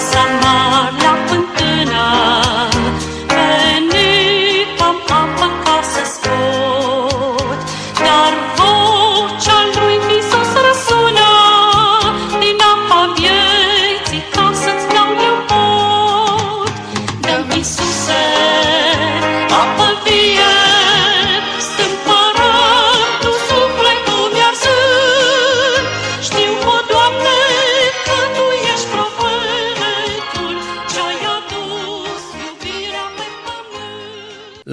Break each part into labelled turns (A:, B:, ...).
A: casa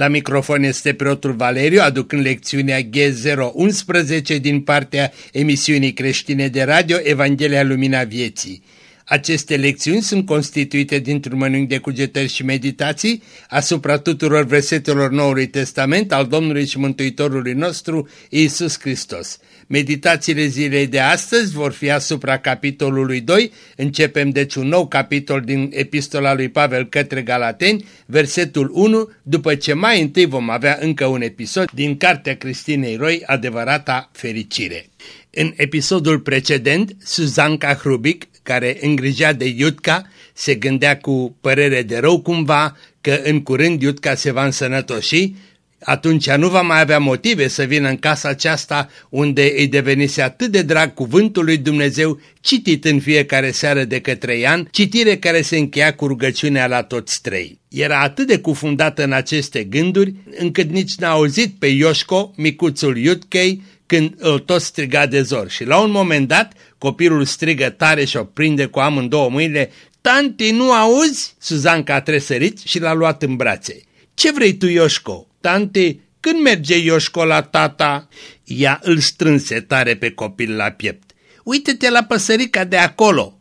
B: microfon este preotul Valeriu aducând lecțiunea G011 din partea emisiunii creștine de radio Evanghelia Lumina Vieții. Aceste lecțiuni sunt constituite dintr-un mănânc de cugetări și meditații asupra tuturor versetelor Noului Testament al Domnului și Mântuitorului nostru Iisus Hristos. Meditațiile zilei de astăzi vor fi asupra capitolului 2, începem deci un nou capitol din epistola lui Pavel către Galateni, versetul 1, după ce mai întâi vom avea încă un episod din Cartea Cristinei Roi, Adevărata Fericire. În episodul precedent, Suzanca Hrubic, care îngrijea de Iutca, se gândea cu părere de rău cumva că în curând Iutca se va însănătoși, atunci nu va mai avea motive să vină în casa aceasta unde îi devenise atât de drag cuvântul lui Dumnezeu citit în fiecare seară de către Ian, citire care se încheia cu rugăciunea la toți trei. Era atât de cufundată în aceste gânduri încât nici n-a auzit pe Ioșco, micuțul Iutchei, când îl tot striga de zor și la un moment dat copilul strigă tare și o prinde cu amândouă mâinile Tanti, nu auzi? Suzanca a tresărit și l-a luat în brațe. Ce vrei tu, Ioșco? Tante, când merge Ioșco la tata? Ea îl strânse tare pe copil la piept. Uită-te la păsărica de acolo!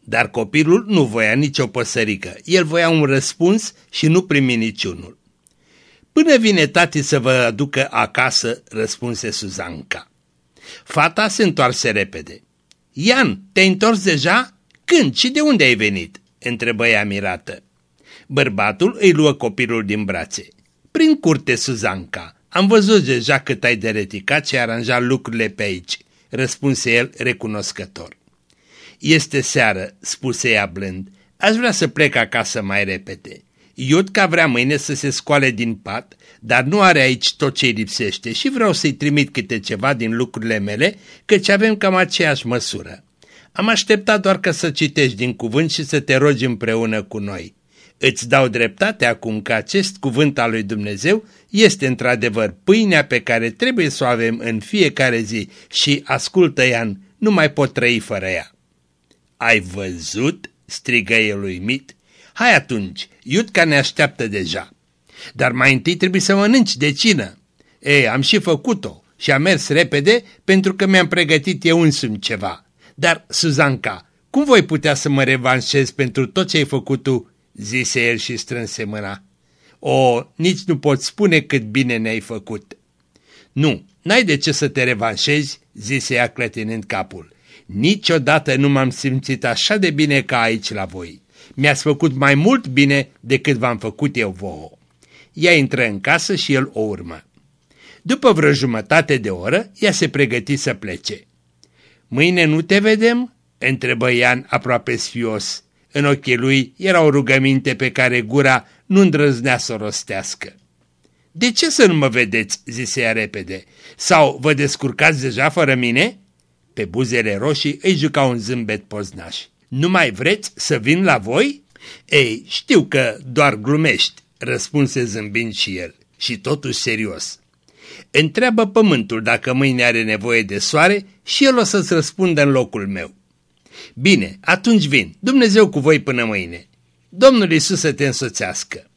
B: Dar copilul nu voia nicio păsărică. El voia un răspuns și nu primi niciunul. Până vine tati să vă aducă acasă, răspunse Suzanca. Fata se întoarse repede. Ian, te-ai întors deja? Când și de unde ai venit? întrebă ea mirată. Bărbatul îi luă copilul din brațe. Prin curte, Suzanca, am văzut deja cât ai de reticat și aranjat lucrurile pe aici, răspunse el recunoscător. Este seară, spuse ea blând, aș vrea să plec acasă mai repede. Iudca vrea mâine să se scoale din pat, dar nu are aici tot ce lipsește și vreau să-i trimit câte ceva din lucrurile mele, căci avem cam aceeași măsură. Am așteptat doar ca să citești din cuvânt și să te rogi împreună cu noi. Îți dau dreptate acum că acest cuvânt al lui Dumnezeu este într-adevăr pâinea pe care trebuie să o avem în fiecare zi și, ascultă Ian, nu mai pot trăi fără ea. Ai văzut? strigă el uimit. Hai atunci, Iutca ne așteaptă deja. Dar mai întâi trebuie să mănânci de cină. Ei, am și făcut-o și am mers repede pentru că mi-am pregătit eu însumi ceva. Dar, Suzanca, cum voi putea să mă revanșez pentru tot ce ai făcut tu zise el și strânse mâna. O, nici nu pot spune cât bine ne-ai făcut. Nu, n-ai de ce să te revanșezi, zise ea clătinând capul. Niciodată nu m-am simțit așa de bine ca aici la voi. Mi-ați făcut mai mult bine decât v-am făcut eu vouă. Ea intră în casă și el o urmă. După vreo jumătate de oră, ea se pregăti să plece. Mâine nu te vedem?" întrebă Ian aproape sfios. În ochii lui era o rugăminte pe care gura nu îndrăznea să o rostească. De ce să nu mă vedeți?" zise ea repede. Sau vă descurcați deja fără mine?" Pe buzele roșii îi juca un zâmbet poznaș. Nu mai vreți să vin la voi?" Ei, știu că doar glumești," răspunse zâmbind și el, și totuși serios. Întreabă pământul dacă mâine are nevoie de soare și el o să-ți răspundă în locul meu. Bine, atunci vin. Dumnezeu cu voi până mâine. Domnul Iisus să te însoțească.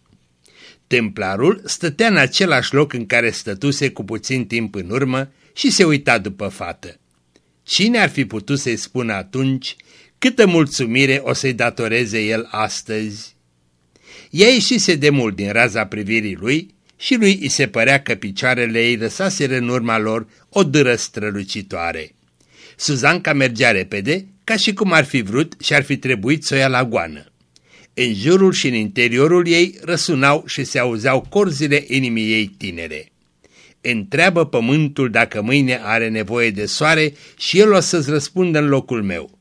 B: Templarul stătea în același loc în care stătuse cu puțin timp în urmă și se uita după fată. Cine ar fi putut să-i spună atunci câtă mulțumire o să-i datoreze el astăzi? Ea ieșise de mult din raza privirii lui și lui îi se părea că picioarele ei lăsaseră în urma lor o dâră strălucitoare. Suzanca mergea repede, ca și cum ar fi vrut și ar fi trebuit să o ia la goană. În jurul și în interiorul ei răsunau și se auzeau corzile inimii ei tinere. Întreabă pământul dacă mâine are nevoie de soare și el o să-ți răspundă în locul meu.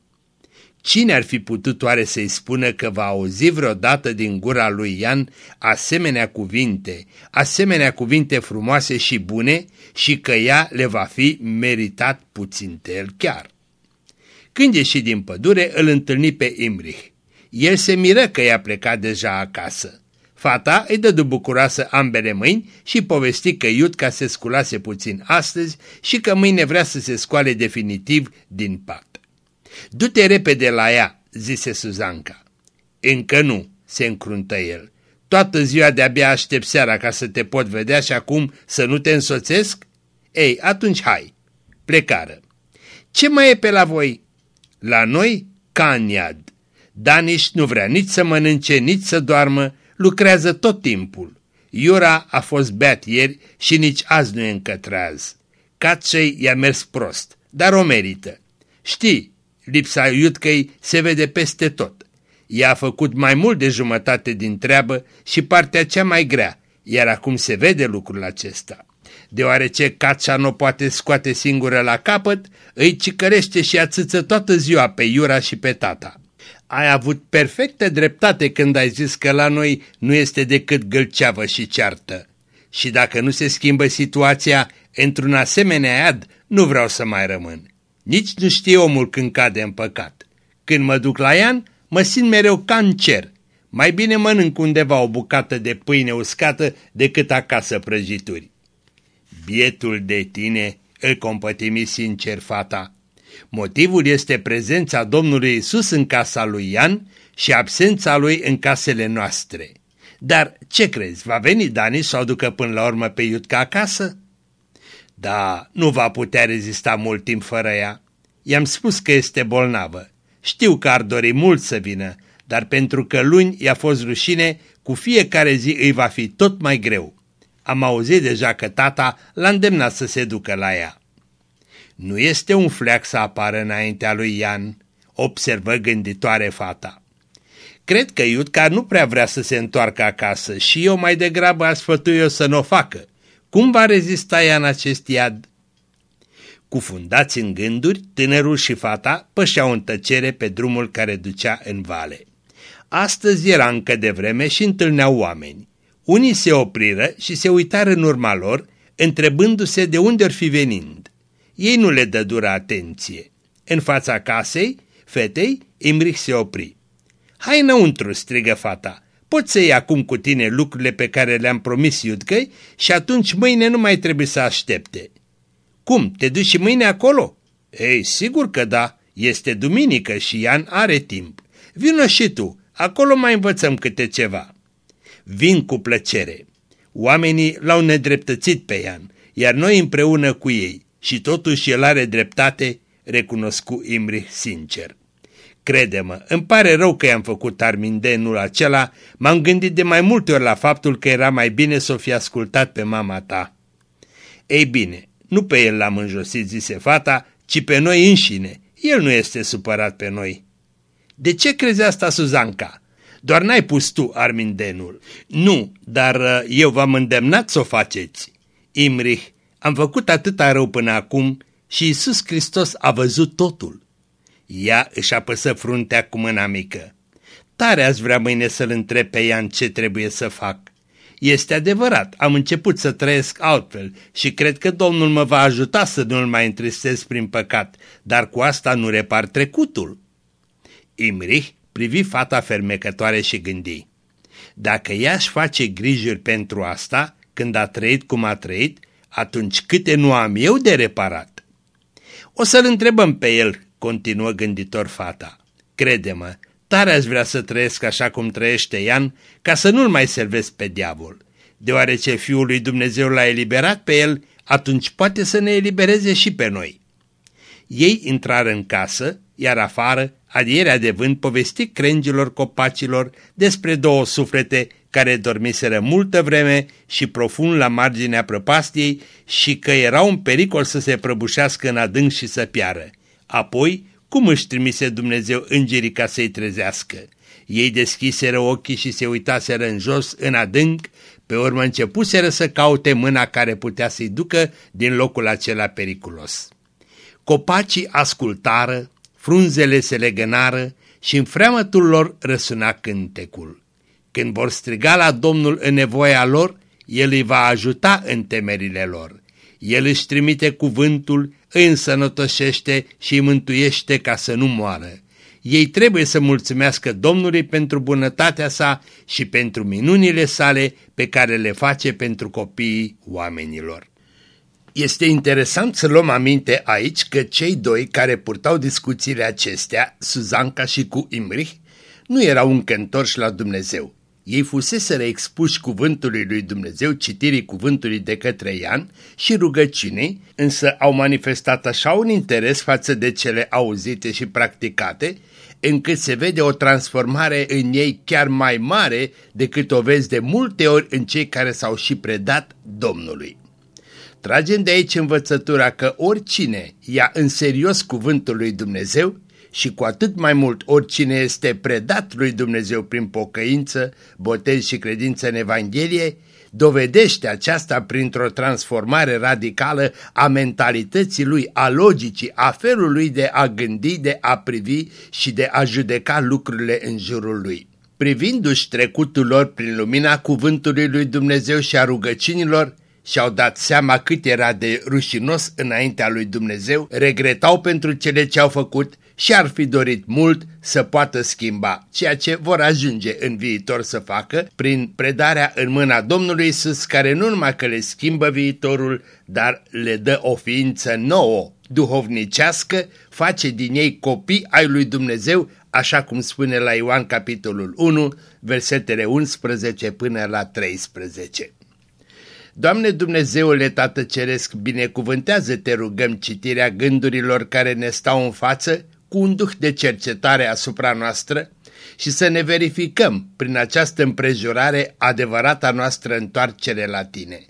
B: Cine ar fi putut oare să-i spună că va auzi vreodată din gura lui Ian asemenea cuvinte, asemenea cuvinte frumoase și bune și că ea le va fi meritat puțin de el chiar? Când ieși din pădure, îl întâlni pe Imrich. El se miră că i-a plecat deja acasă. Fata îi dădu bucuroasă ambele mâini și povesti că Iutca se sculase puțin astăzi și că mâine vrea să se scoale definitiv din pat. Du-te repede la ea, zise Suzanca. Încă nu, se încruntă el. Toată ziua de-abia aștept seara ca să te pot vedea și acum să nu te însoțesc? Ei, atunci hai, plecară. Ce mai e pe la voi? La noi, caniad. Daniș nu vrea nici să mănânce, nici să doarmă, lucrează tot timpul. Iura a fost beat ieri și nici azi nu e încă treaz. Catșei i-a mers prost, dar o merită. Știi, lipsa Iutcăi se vede peste tot. Ea a făcut mai mult de jumătate din treabă și partea cea mai grea, iar acum se vede lucrul acesta. Deoarece Catșa nu poate scoate singură la capăt, îi cicărește și ațâță toată ziua pe Iura și pe tata. Ai avut perfectă dreptate când ai zis că la noi nu este decât gâlceavă și ceartă. Și dacă nu se schimbă situația într-un asemenea ad, nu vreau să mai rămân. Nici nu știe omul când cade în păcat. Când mă duc la Ian, mă simt mereu ca în cer. Mai bine mănânc undeva o bucată de pâine uscată decât acasă prăjituri. Bietul de tine, îl compătimi sincer fata. Motivul este prezența Domnului Isus în casa lui Ian și absența lui în casele noastre. Dar ce crezi, va veni Dani să o aducă până la urmă pe Iutca acasă? Da, nu va putea rezista mult timp fără ea. I-am spus că este bolnavă. Știu că ar dori mult să vină, dar pentru că luni i-a fost rușine, cu fiecare zi îi va fi tot mai greu. Am auzit deja că tata l-a îndemnat să se ducă la ea. Nu este un fleac să apară înaintea lui Ian, observă gânditoare fata. Cred că Iutca nu prea vrea să se întoarcă acasă și eu mai degrabă aș sfătui-o să nu o facă. Cum va rezista ea în acest iad? Cufundați în gânduri, tânărul și fata pășeau în tăcere pe drumul care ducea în vale. Astăzi era încă de vreme și întâlneau oameni. Unii se opriră și se uitară în urma lor, întrebându-se de unde ar fi venind. Ei nu le dă dură atenție. În fața casei, fetei, Imrich se opri. Hai înăuntru, strigă fata, poți să iei acum cu tine lucrurile pe care le-am promis Iudcăi și atunci mâine nu mai trebuie să aștepte. Cum, te duci și mâine acolo? Ei, sigur că da, este duminică și Ian are timp. Vino și tu, acolo mai învățăm câte ceva. Vin cu plăcere. Oamenii l-au nedreptățit pe Ian, iar noi împreună cu ei. Și totuși el are dreptate, recunoscu Imri sincer. Crede-mă, îmi pare rău că i-am făcut armindenul acela, m-am gândit de mai multe ori la faptul că era mai bine să o fi ascultat pe mama ta. Ei bine, nu pe el l-am înjosit, zise fata, ci pe noi înșine. El nu este supărat pe noi. De ce crezi asta, Suzanca? Doar n-ai pus tu armindenul. Nu, dar uh, eu v-am îndemnat să o faceți. Imrich, am făcut atâta rău până acum și Isus Hristos a văzut totul. Ea își apăsă fruntea cu mâna mică. Tare ați vrea mâine să-l întreb pe Ian ce trebuie să fac. Este adevărat, am început să trăiesc altfel și cred că Domnul mă va ajuta să nu-l mai întristez prin păcat, dar cu asta nu repar trecutul. Imrich privi fata fermecătoare și gândi. Dacă ea își face grijuri pentru asta, când a trăit cum a trăit, atunci câte nu am eu de reparat? O să-l întrebăm pe el, continuă gânditor fata. Crede-mă, tare aș vrea să trăiesc așa cum trăiește Ian, ca să nu-l mai servesc pe diavol. Deoarece Fiul lui Dumnezeu l-a eliberat pe el, atunci poate să ne elibereze și pe noi. Ei intrară în casă, iar afară, adierea de vânt povesti crengilor copacilor despre două suflete care dormiseră multă vreme și profund la marginea prăpastiei și că era un pericol să se prăbușească în adânc și să piară. Apoi, cum își trimise Dumnezeu îngerii ca să-i trezească? Ei deschiseră ochii și se uitaseră în jos, în adânc, pe urmă începuseră să caute mâna care putea să-i ducă din locul acela periculos. Copacii ascultară, frunzele se legănară și în freamătul lor răsuna cântecul. Când vor striga la Domnul în nevoia lor, El îi va ajuta în temerile lor. El își trimite cuvântul, îi însănătoșește și îi mântuiește ca să nu moară. Ei trebuie să mulțumească Domnului pentru bunătatea sa și pentru minunile sale pe care le face pentru copiii oamenilor. Este interesant să luăm aminte aici că cei doi care purtau discuțiile acestea, Suzanca și cu Imrich, nu erau încă întorși la Dumnezeu. Ei fuseseră expuși cuvântului lui Dumnezeu, citirii cuvântului de către Ian și rugăcinei, însă au manifestat așa un interes față de cele auzite și practicate, încât se vede o transformare în ei chiar mai mare decât o vezi de multe ori în cei care s-au și predat Domnului. Tragem de aici învățătura că oricine ia în serios cuvântul lui Dumnezeu și cu atât mai mult oricine este predat lui Dumnezeu prin pocăință, botez și credință în Evanghelie, dovedește aceasta printr-o transformare radicală a mentalității lui, a logicii, a felului de a gândi, de a privi și de a judeca lucrurile în jurul lui. Privindu-și trecutul lor prin lumina cuvântului lui Dumnezeu și a rugăcinilor, și-au dat seama cât era de rușinos înaintea lui Dumnezeu, regretau pentru cele ce au făcut și ar fi dorit mult să poată schimba ceea ce vor ajunge în viitor să facă prin predarea în mâna Domnului Isus, care nu numai că le schimbă viitorul, dar le dă o ființă nouă, duhovnicească, face din ei copii ai lui Dumnezeu, așa cum spune la Ioan capitolul 1, versetele 11 până la 13. Doamne Dumnezeule Tată Ceresc, binecuvântează, te rugăm, citirea gândurilor care ne stau în față cu un duh de cercetare asupra noastră și să ne verificăm prin această împrejurare adevărata noastră întoarcere la Tine.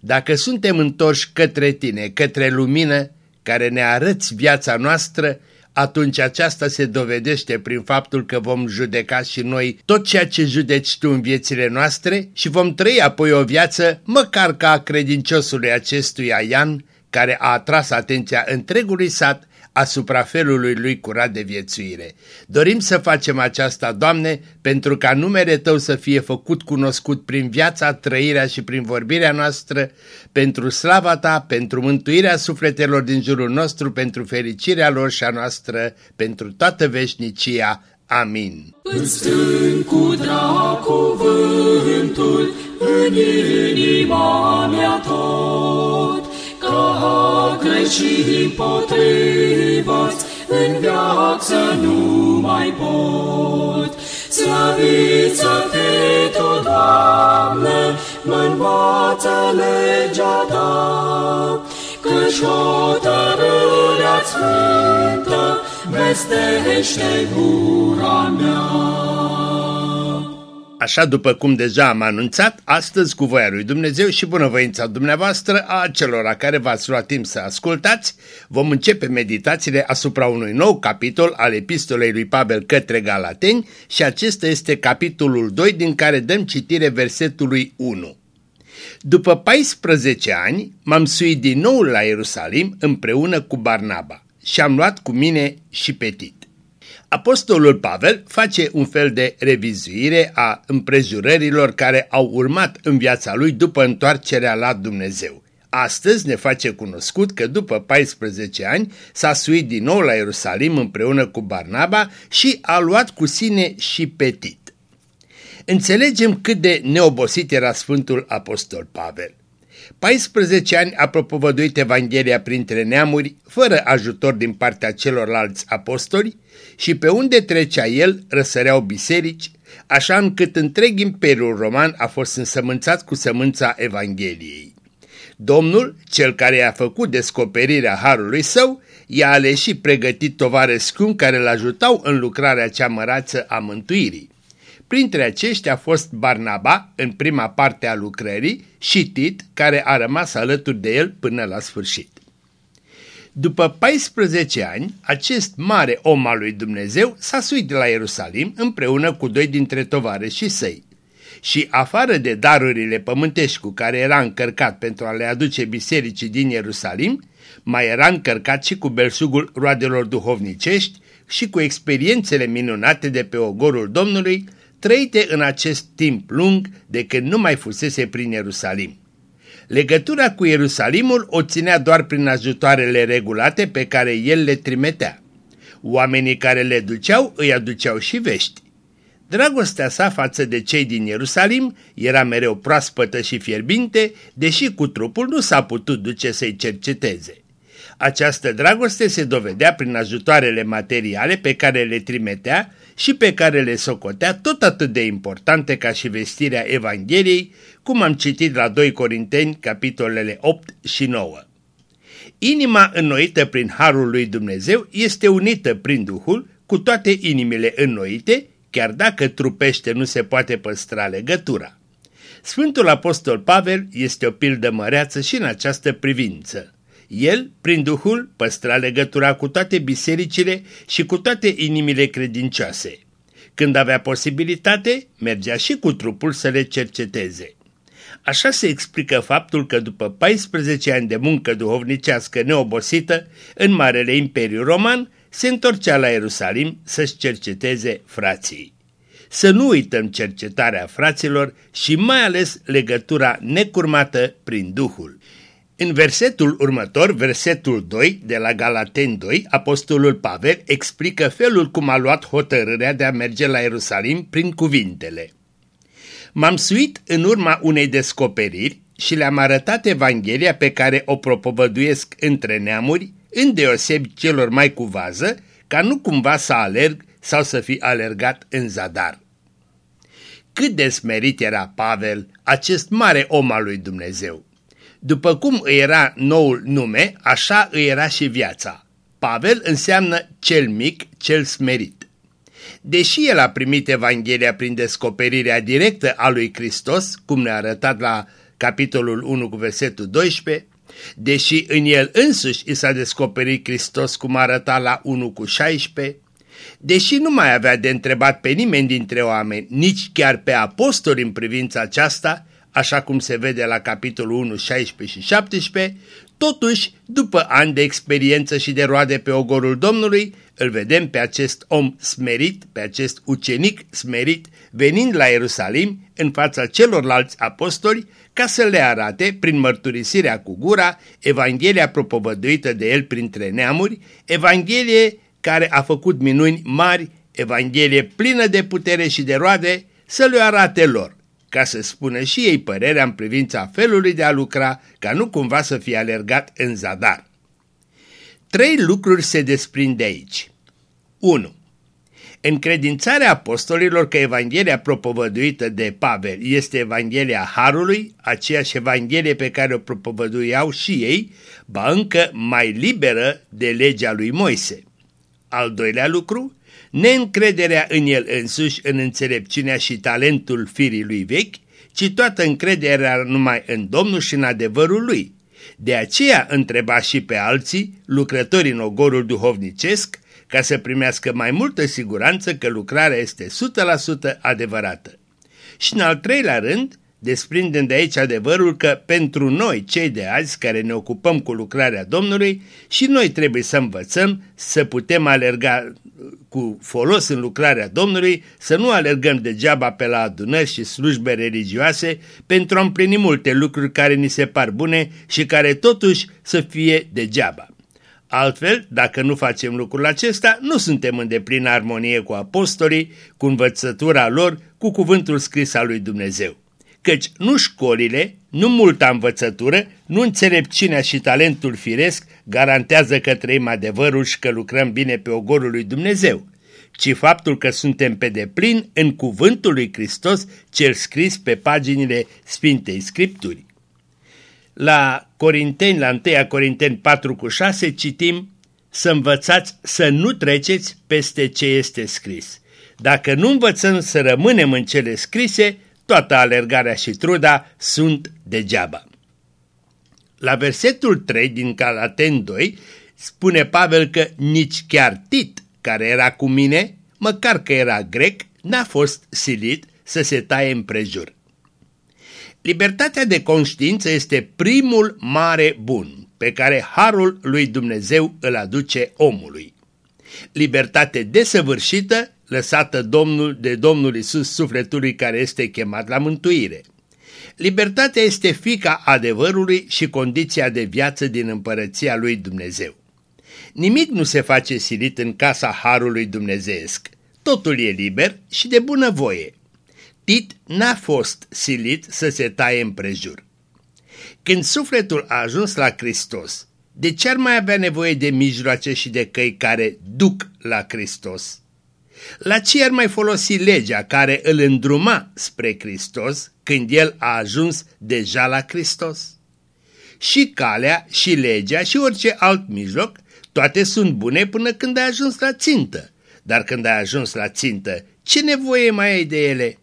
B: Dacă suntem întorși către Tine, către lumină, care ne arăți viața noastră, atunci aceasta se dovedește prin faptul că vom judeca și noi tot ceea ce judeci tu în viețile noastre și vom trăi apoi o viață măcar ca a credinciosului acestui Ian, care a atras atenția întregului sat asupra felului lui curat de viețuire. Dorim să facem aceasta, Doamne, pentru ca numele Tău să fie făcut cunoscut prin viața, trăirea și prin vorbirea noastră, pentru slava Ta, pentru mântuirea sufletelor din jurul nostru, pentru fericirea lor și a noastră, pentru toată veșnicia. Amin.
A: Îți cu drag cuvântul în ca greșii potrivă în viață nu mai pot. Slăviți-te tu, Doamne, mă învață legea Ta, căci hotărârea sfântă vestește gura mea.
B: Așa după cum deja am anunțat, astăzi cu voia lui Dumnezeu și bunăvoința dumneavoastră a celor care v-ați luat timp să ascultați, vom începe meditațiile asupra unui nou capitol al epistolei lui Pavel către Galateni și acesta este capitolul 2 din care dăm citire versetului 1. După 14 ani m-am suit din nou la Ierusalim împreună cu Barnaba și am luat cu mine și Petit. Apostolul Pavel face un fel de revizuire a împrejurărilor care au urmat în viața lui după întoarcerea la Dumnezeu. Astăzi ne face cunoscut că după 14 ani s-a suit din nou la Ierusalim împreună cu Barnaba și a luat cu sine și Petit. Înțelegem cât de neobosit era Sfântul Apostol Pavel. 14 ani a propovăduit Evanghelia printre neamuri, fără ajutor din partea celorlalți apostoli, și pe unde trecea el răsăreau biserici, așa încât întreg imperiul roman a fost însămânțat cu sămânța Evangheliei. Domnul, cel care i-a făcut descoperirea harului său, i-a ales și pregătit tovare scump care îl ajutau în lucrarea cea mărață a mântuirii. Printre aceștia a fost Barnaba în prima parte a lucrării și Tit, care a rămas alături de el până la sfârșit. După 14 ani, acest mare om al lui Dumnezeu s-a suit la Ierusalim împreună cu doi dintre tovarășii săi. Și afară de darurile pământești cu care era încărcat pentru a le aduce bisericii din Ierusalim, mai era încărcat și cu belșugul roadelor duhovnicești și cu experiențele minunate de pe ogorul Domnului, trăite în acest timp lung de când nu mai fusese prin Ierusalim. Legătura cu Ierusalimul o ținea doar prin ajutoarele regulate pe care el le trimitea. Oamenii care le duceau îi aduceau și vești. Dragostea sa față de cei din Ierusalim era mereu proaspătă și fierbinte, deși cu trupul nu s-a putut duce să-i cerceteze. Această dragoste se dovedea prin ajutoarele materiale pe care le trimitea și pe care le socotea tot atât de importante ca și vestirea Evangheliei, cum am citit la 2 Corinteni, capitolele 8 și 9. Inima înnoită prin Harul lui Dumnezeu este unită prin Duhul cu toate inimile înnoite, chiar dacă trupește nu se poate păstra legătura. Sfântul Apostol Pavel este o pildă măreață și în această privință. El, prin Duhul, păstra legătura cu toate bisericile și cu toate inimile credincioase. Când avea posibilitate, mergea și cu trupul să le cerceteze. Așa se explică faptul că după 14 ani de muncă duhovnicească neobosită în Marele Imperiu Roman, se întorcea la Ierusalim să-și cerceteze frații. Să nu uităm cercetarea fraților și mai ales legătura necurmată prin Duhul. În versetul următor, versetul 2 de la Galaten 2, apostolul Pavel explică felul cum a luat hotărârea de a merge la Ierusalim prin cuvintele. M-am suit în urma unei descoperiri și le-am arătat Evanghelia pe care o propovăduiesc între neamuri, îndeosebi celor mai cu vază, ca nu cumva să alerg sau să fi alergat în zadar. Cât de smerit era Pavel, acest mare om al lui Dumnezeu! După cum îi era noul nume, așa îi era și viața. Pavel înseamnă cel mic, cel smerit. Deși el a primit Evanghelia prin descoperirea directă a lui Hristos, cum ne-a arătat la capitolul 1 cu versetul 12, deși în el însuși i s-a descoperit Hristos cum arăta la 1 cu 16, deși nu mai avea de întrebat pe nimeni dintre oameni, nici chiar pe apostoli în privința aceasta, așa cum se vede la capitolul 1, 16 și 17, totuși, după ani de experiență și de roade pe ogorul Domnului, îl vedem pe acest om smerit, pe acest ucenic smerit, venind la Ierusalim în fața celorlalți apostoli, ca să le arate, prin mărturisirea cu gura, Evanghelia propovăduită de el printre neamuri, Evanghelie care a făcut minuni mari, Evanghelie plină de putere și de roade, să le arate lor ca să spună și ei părerea în privința felului de a lucra, ca nu cumva să fie alergat în zadar. Trei lucruri se desprind de aici. 1. Încredințarea apostolilor că Evanghelia propovăduită de Pavel este Evanghelia Harului, aceeași Evanghelie pe care o propovăduiau și ei, ba încă mai liberă de legea lui Moise. Al doilea lucru, neîncrederea în el însuși, în înțelepciunea și talentul firii lui vechi, ci toată încrederea numai în Domnul și în adevărul lui. De aceea întreba și pe alții, lucrători în ogorul duhovnicesc, ca să primească mai multă siguranță că lucrarea este 100% adevărată. Și în al treilea rând, desprindem de aici adevărul că pentru noi, cei de azi care ne ocupăm cu lucrarea Domnului, și noi trebuie să învățăm să putem alerga cu folos în lucrarea Domnului, să nu alergăm degeaba pe la adunări și slujbe religioase pentru a împlini multe lucruri care ni se par bune și care totuși să fie degeaba. Altfel, dacă nu facem lucrul acesta, nu suntem în deplină armonie cu apostolii, cu învățătura lor, cu cuvântul scris al lui Dumnezeu căci nu școlile, nu multa învățătură, nu înțelepciunea și talentul firesc garantează că trăim adevărul și că lucrăm bine pe ogorul lui Dumnezeu, ci faptul că suntem pe deplin în cuvântul lui Hristos cel scris pe paginile Sfintei Scripturii. La Corinteni, la 1 Corinteni 4 cu 6 citim să învățați să nu treceți peste ce este scris. Dacă nu învățăm să rămânem în cele scrise, toată alergarea și truda sunt degeaba. La versetul 3 din Galaten 2 spune Pavel că nici chiar Tit, care era cu mine, măcar că era grec, n-a fost silit să se taie împrejur. Libertatea de conștiință este primul mare bun pe care harul lui Dumnezeu îl aduce omului. Libertate desăvârșită lăsată Domnul de Domnul Isus sufletului care este chemat la mântuire. Libertatea este fica adevărului și condiția de viață din împărăția lui Dumnezeu. Nimic nu se face silit în casa Harului Dumnezeesc. Totul e liber și de bunăvoie. Tit n-a fost silit să se taie împrejur. Când sufletul a ajuns la Hristos, de ce ar mai avea nevoie de mijloace și de căi care duc la Hristos? La ce ar mai folosi legea care îl îndruma spre Hristos când el a ajuns deja la Hristos? Și calea, și legea, și orice alt mijloc, toate sunt bune până când ai ajuns la țintă. Dar când ai ajuns la țintă, ce nevoie mai ai de ele?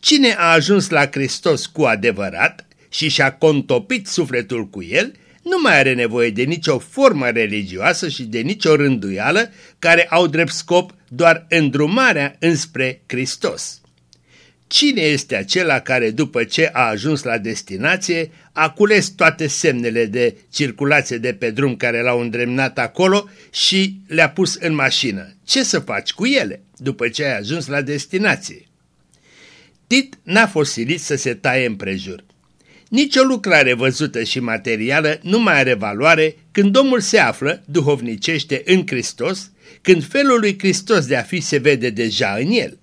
B: Cine a ajuns la Hristos cu adevărat și și-a contopit sufletul cu el, nu mai are nevoie de nicio formă religioasă și de nicio rânduială care au drept scop doar îndrumarea înspre Hristos. Cine este acela care după ce a ajuns la destinație a cules toate semnele de circulație de pe drum care l-au îndremnat acolo și le-a pus în mașină? Ce să faci cu ele după ce ai ajuns la destinație? Tit n-a fost silit să se taie împrejur. Nici o lucrare văzută și materială nu mai are valoare când omul se află, duhovnicește, în Hristos, când felul lui Hristos de a fi se vede deja în el.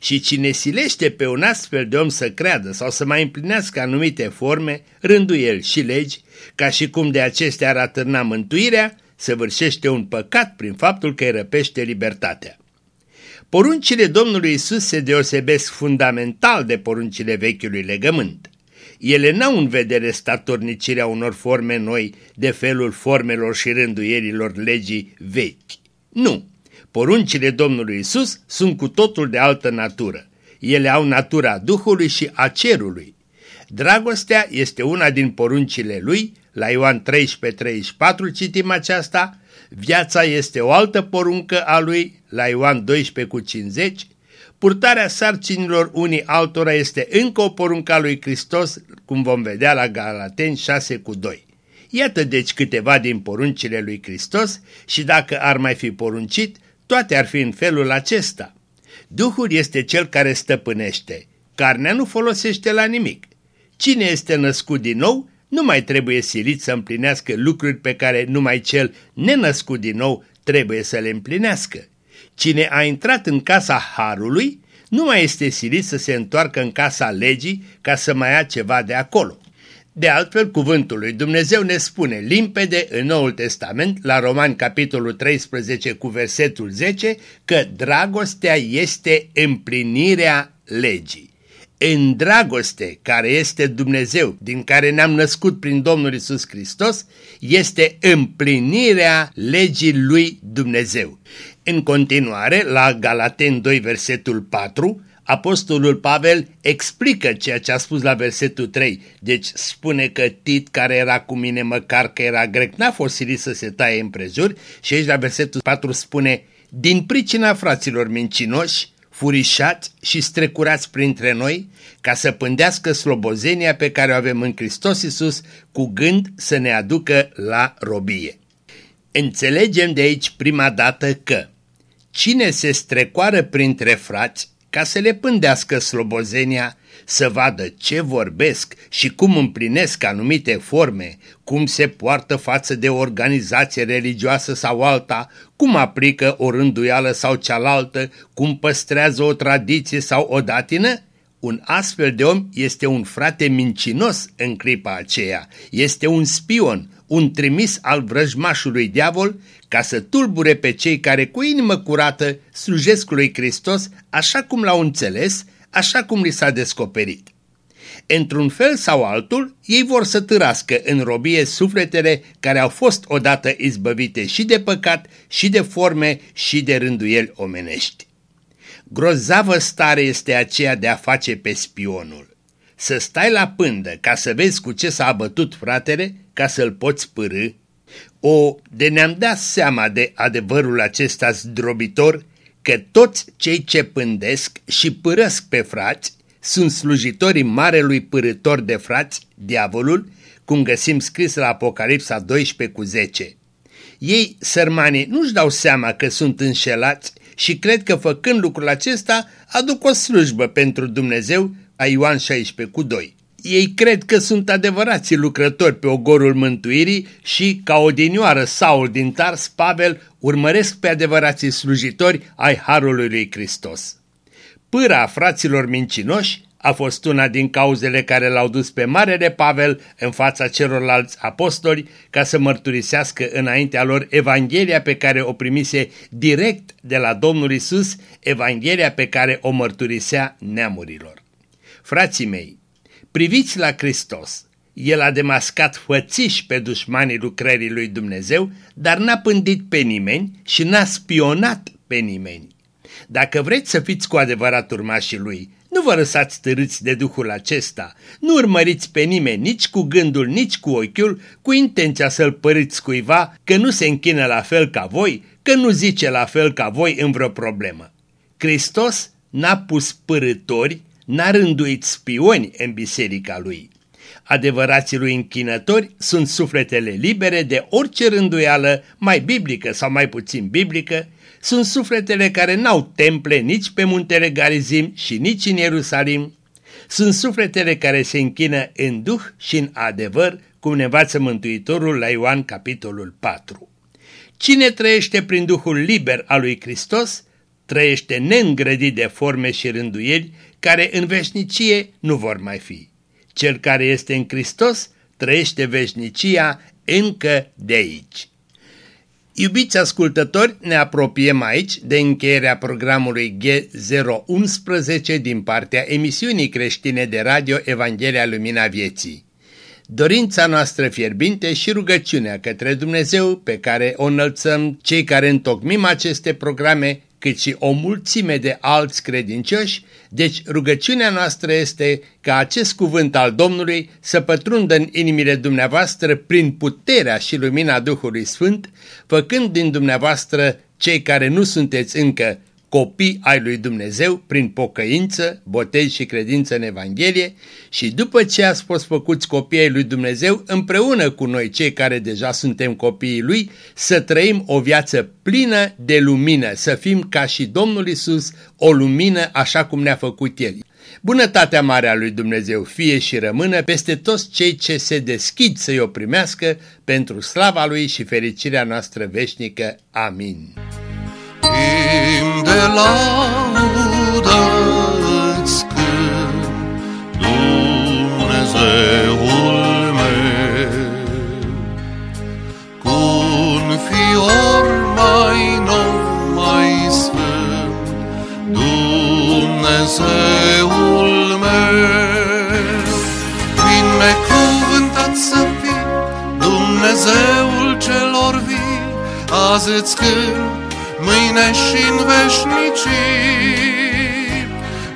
B: Și cine silește pe un astfel de om să creadă sau să mai împlinească anumite forme, rânduieli și legi, ca și cum de acestea ar atârna mântuirea, săvârșește un păcat prin faptul că îi răpește libertatea. Poruncile Domnului Isus se deosebesc fundamental de poruncile vechiului legământ. Ele n-au în vedere statornicirea unor forme noi de felul formelor și rânduierilor legii vechi. Nu, poruncile Domnului Isus sunt cu totul de altă natură. Ele au natura Duhului și a cerului. Dragostea este una din poruncile lui, la Ioan 13:34 citim aceasta, viața este o altă poruncă a lui, la Ioan 12 cu 50, Purtarea sarcinilor unii altora este încă o poruncă a lui Hristos, cum vom vedea la Galateni 6 cu 2. Iată deci câteva din poruncile lui Hristos și dacă ar mai fi poruncit, toate ar fi în felul acesta. Duhul este cel care stăpânește, carnea nu folosește la nimic. Cine este născut din nou nu mai trebuie silit să împlinească lucruri pe care numai cel nenăscut din nou trebuie să le împlinească. Cine a intrat în casa Harului nu mai este silit să se întoarcă în casa legii ca să mai ia ceva de acolo. De altfel, cuvântul lui Dumnezeu ne spune limpede în Noul Testament, la Roman capitolul 13 cu versetul 10, că dragostea este împlinirea legii. În dragoste, care este Dumnezeu, din care ne-am născut prin Domnul Isus Hristos, este împlinirea legii lui Dumnezeu. În continuare, la Galaten 2, versetul 4, Apostolul Pavel explică ceea ce a spus la versetul 3, deci spune că Tit, care era cu mine măcar că era grec, n-a fost silit să se taie împrejur și aici la versetul 4 spune, din pricina fraților mincinoși, furișați și strecurați printre noi, ca să pândească slobozenia pe care o avem în Hristos Iisus, cu gând să ne aducă la robie. Înțelegem de aici prima dată că cine se strecoară printre frați ca să le pândească slobozenia, să vadă ce vorbesc și cum împlinesc anumite forme, cum se poartă față de o organizație religioasă sau alta, cum aplică o rânduială sau cealaltă, cum păstrează o tradiție sau o datină, un astfel de om este un frate mincinos în clipa aceea, este un spion, un trimis al vrăjmașului diavol ca să tulbure pe cei care cu inimă curată slujesc lui Hristos așa cum l-au înțeles, așa cum li s-a descoperit. Într-un fel sau altul, ei vor să târască în robie sufletele care au fost odată izbăvite și de păcat, și de forme, și de rânduieli omenești. Grozavă stare este aceea de a face pe spionul. Să stai la pândă ca să vezi cu ce s-a abătut fratele, ca să-l poți pârâ. O, de ne-am dat seama de adevărul acesta zdrobitor, că toți cei ce pândesc și pârăsc pe frați sunt slujitorii marelui pârător de frați, diavolul, cum găsim scris la Apocalipsa 12 cu 10. Ei, sărmanii, nu-și dau seama că sunt înșelați și cred că făcând lucrul acesta aduc o slujbă pentru Dumnezeu, a Ioan 16 cu 2. Ei cred că sunt adevărații lucrători pe ogorul mântuirii și, ca odinioară Saul din Tars, Pavel, urmăresc pe adevărații slujitori ai Harului lui Hristos. Pâra fraților mincinoși a fost una din cauzele care l-au dus pe Marele Pavel în fața celorlalți apostoli ca să mărturisească înaintea lor Evanghelia pe care o primise direct de la Domnul Isus, Evanghelia pe care o mărturisea neamurilor. Frații mei, priviți la Hristos. El a demascat fățiș pe dușmanii lucrării lui Dumnezeu, dar n-a pândit pe nimeni și n-a spionat pe nimeni. Dacă vreți să fiți cu adevărat urmașii lui, nu vă lăsați târâți de Duhul acesta, nu urmăriți pe nimeni nici cu gândul, nici cu ochiul, cu intenția să-l păriți cuiva că nu se închină la fel ca voi, că nu zice la fel ca voi în vreo problemă. Hristos n-a pus părători, n-a rânduit spioni în biserica lui. Adevărații lui închinători sunt sufletele libere de orice rânduială, mai biblică sau mai puțin biblică, sunt sufletele care n-au temple nici pe muntele Garizim și nici în Ierusalim, sunt sufletele care se închină în duh și în adevăr, cum ne învață Mântuitorul la Ioan capitolul 4. Cine trăiește prin Duhul liber al lui Hristos, trăiește neîngrădit de forme și rânduieli care în veșnicie nu vor mai fi. Cel care este în Hristos trăiește veșnicia încă de aici. Iubiți ascultători, ne apropiem aici de încheierea programului G011 din partea emisiunii creștine de radio Evanghelia Lumina Vieții. Dorința noastră fierbinte și rugăciunea către Dumnezeu pe care o înălțăm cei care întocmim aceste programe cât și o mulțime de alți credincioși, deci rugăciunea noastră este ca acest cuvânt al Domnului să pătrundă în inimile dumneavoastră prin puterea și lumina Duhului Sfânt, făcând din dumneavoastră cei care nu sunteți încă copii ai lui Dumnezeu prin pocăință, botez și credință în Evanghelie și după ce ați fost făcuți copii ai lui Dumnezeu, împreună cu noi cei care deja suntem copiii lui, să trăim o viață plină de lumină, să fim ca și Domnul Isus, o lumină așa cum ne-a făcut El. Bunătatea mare a lui Dumnezeu fie și rămână peste toți cei ce se deschid să-i o primească pentru slava Lui și fericirea noastră veșnică. Amin
A: timp de laudă îți cânt, Dumnezeul meu. Cu un fior mai nou, mai sfânt, Dumnezeul meu. Binecuvântat să fii, Dumnezeul celor vii, azi îți cânt, mâine și în veșnicii.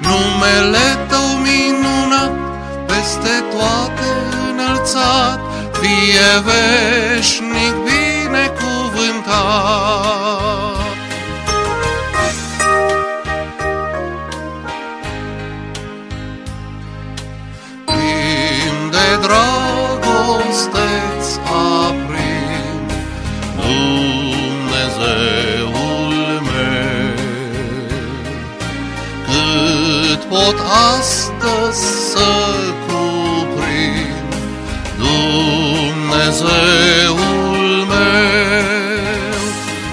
A: Numele Tău minunat, peste toate înălțat, fie veșnic binecuvântat. Pot astăzi să cuprind Dumnezeul meu.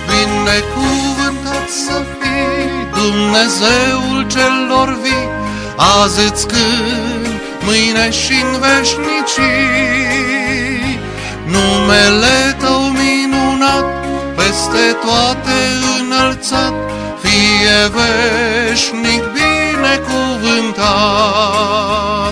A: Binecuvântat să fii Dumnezeul celor vii, azi îți cânt, mâine și în veșnicii. Numele Tău minunat, peste toate înălțat, fie veșnic binecuvântat cânta.